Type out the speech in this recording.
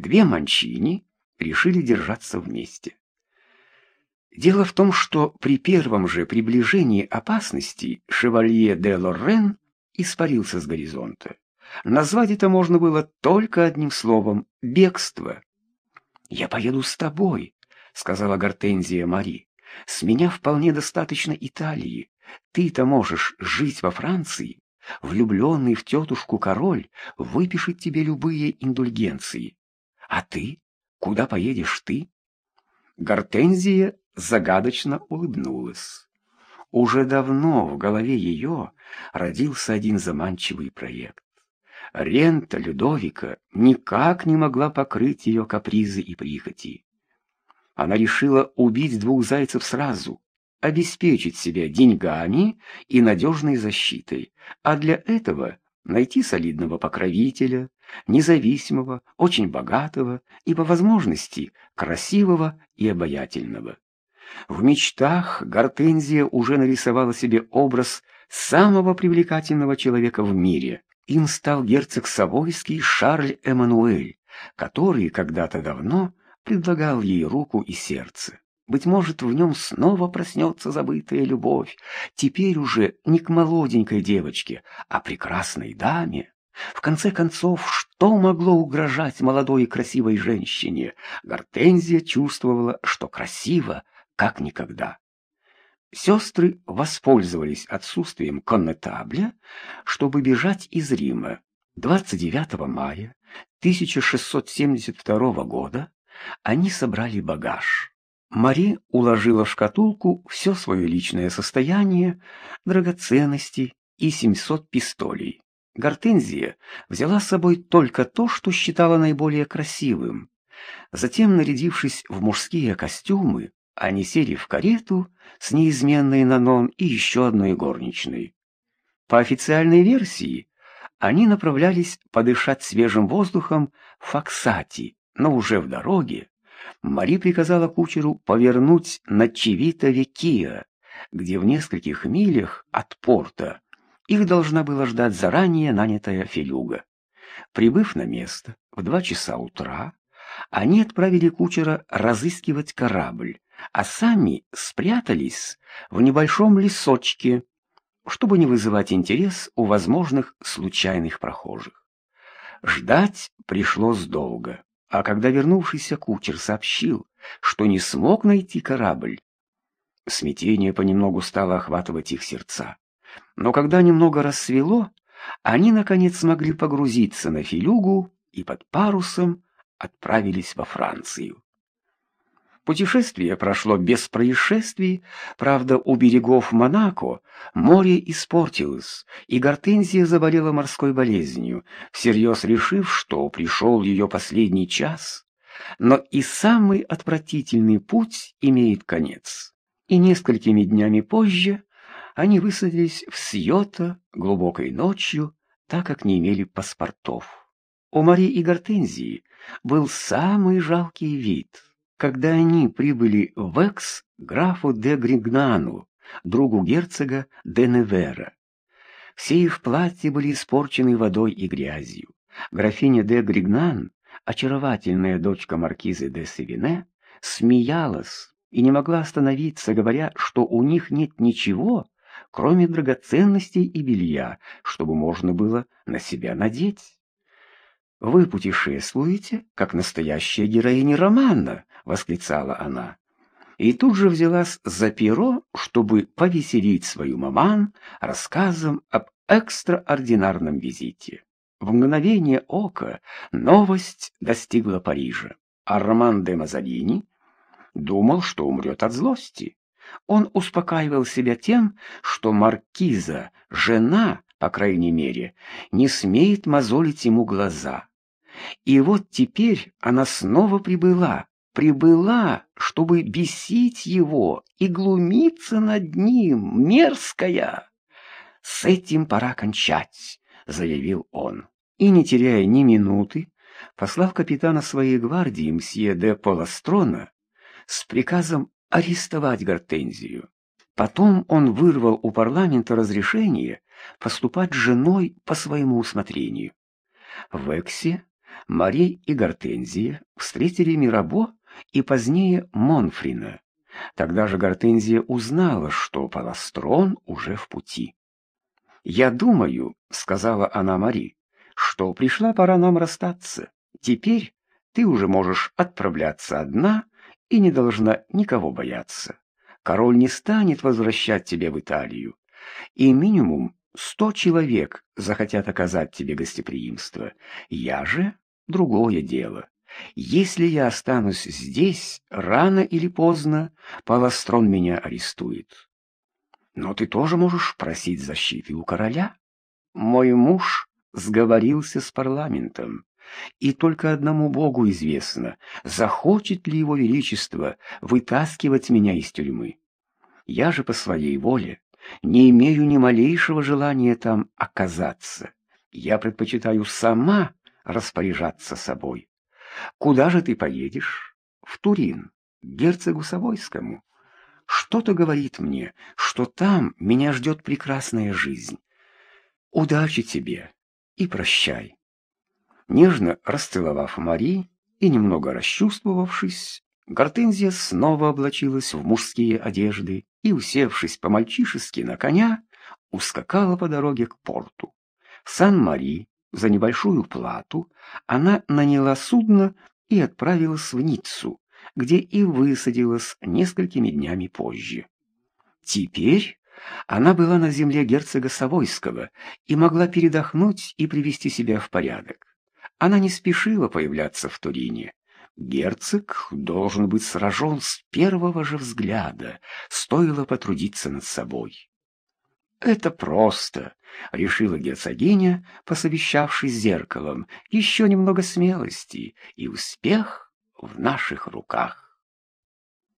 две Манчини решили держаться вместе. Дело в том, что при первом же приближении опасности шевалье де Лоррен испарился с горизонта. Назвать это можно было только одним словом — бегство. «Я поеду с тобой», — сказала Гортензия Мари. «С меня вполне достаточно Италии. Ты-то можешь жить во Франции. Влюбленный в тетушку король выпишет тебе любые индульгенции. А ты? Куда поедешь ты?» Гортензия загадочно улыбнулась. Уже давно в голове ее родился один заманчивый проект. Рента Людовика никак не могла покрыть ее капризы и прихоти. Она решила убить двух зайцев сразу, обеспечить себя деньгами и надежной защитой, а для этого найти солидного покровителя, независимого, очень богатого и, по возможности, красивого и обаятельного. В мечтах Гортензия уже нарисовала себе образ самого привлекательного человека в мире. Им стал герцог Савойский Шарль Эммануэль, который когда-то давно предлагал ей руку и сердце. Быть может, в нем снова проснется забытая любовь, теперь уже не к молоденькой девочке, а прекрасной даме. В конце концов, что могло угрожать молодой и красивой женщине? Гортензия чувствовала, что красиво, как никогда. Сестры воспользовались отсутствием коннетабля, чтобы бежать из Рима. 29 мая 1672 года они собрали багаж. Мари уложила в шкатулку все свое личное состояние, драгоценности и 700 пистолей. Гортензия взяла с собой только то, что считала наиболее красивым. Затем, нарядившись в мужские костюмы, они сели в карету с неизменной Нанон и еще одной горничной. По официальной версии, они направлялись подышать свежим воздухом в Факсати, но уже в дороге Мари приказала кучеру повернуть на Чивита-Векия, где в нескольких милях от порта их должна была ждать заранее нанятая филюга. Прибыв на место в два часа утра, они отправили кучера разыскивать корабль, а сами спрятались в небольшом лесочке, чтобы не вызывать интерес у возможных случайных прохожих. Ждать пришлось долго, а когда вернувшийся кучер сообщил, что не смог найти корабль, смятение понемногу стало охватывать их сердца. Но когда немного рассвело, они, наконец, смогли погрузиться на филюгу и под парусом отправились во Францию. Путешествие прошло без происшествий, правда, у берегов Монако море испортилось, и Гортензия заболела морской болезнью, всерьез решив, что пришел ее последний час. Но и самый отвратительный путь имеет конец. И несколькими днями позже они высадились в Сьота глубокой ночью, так как не имели паспортов. У Мари и Гортензии был самый жалкий вид — когда они прибыли в Экс графу де Григнану, другу герцога де Невера. Все их платья были испорчены водой и грязью. Графиня де Григнан, очаровательная дочка маркизы де Севине, смеялась и не могла остановиться, говоря, что у них нет ничего, кроме драгоценностей и белья, чтобы можно было на себя надеть. «Вы путешествуете, как настоящая героиня романа», — восклицала она. И тут же взялась за перо, чтобы повеселить свою маман рассказом об экстраординарном визите. В мгновение ока новость достигла Парижа. Арман де Мазарини думал, что умрет от злости. Он успокаивал себя тем, что маркиза, жена, по крайней мере, не смеет мозолить ему глаза. И вот теперь она снова прибыла, прибыла, чтобы бесить его и глумиться над ним, мерзкая. «С этим пора кончать», — заявил он. И, не теряя ни минуты, послав капитана своей гвардии мсье де Поластрона с приказом арестовать Гортензию. Потом он вырвал у парламента разрешение поступать с женой по своему усмотрению. В Эксе Мари и Гортензия встретили Мирабо и позднее Монфрина. Тогда же Гортензия узнала, что Паластрон уже в пути. «Я думаю», — сказала она Мари, — «что пришла пора нам расстаться. Теперь ты уже можешь отправляться одна и не должна никого бояться. Король не станет возвращать тебя в Италию, и минимум сто человек захотят оказать тебе гостеприимство. Я же — другое дело. Если я останусь здесь, рано или поздно Паластрон меня арестует. Но ты тоже можешь просить защиты у короля. Мой муж сговорился с парламентом, и только одному Богу известно, захочет ли его величество вытаскивать меня из тюрьмы. Я же по своей воле не имею ни малейшего желания там оказаться. Я предпочитаю сама распоряжаться собой. Куда же ты поедешь? В Турин, герцогу Савойскому. Что-то говорит мне, что там меня ждет прекрасная жизнь. Удачи тебе и прощай. Нежно расцеловав Мари и немного расчувствовавшись, Гортензия снова облачилась в мужские одежды и, усевшись по-мальчишески на коня, ускакала по дороге к порту. Сан-Мари за небольшую плату она наняла судно и отправилась в Ниццу, где и высадилась несколькими днями позже. Теперь она была на земле герцога Савойского и могла передохнуть и привести себя в порядок. Она не спешила появляться в Турине. Герцог должен быть сражен с первого же взгляда, стоило потрудиться над собой. «Это просто», — решила герцогиня, посовещавшись с зеркалом. «Еще немного смелости, и успех в наших руках».